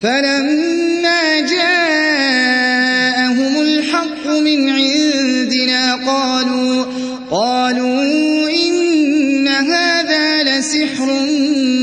فَلَمَّا جَاءَهُمُ الْحَقُّ مِنْ عِندِنَا قَالُوا إِنَّ هَٰذَا لَسِحْرٌ مُّبِينٌ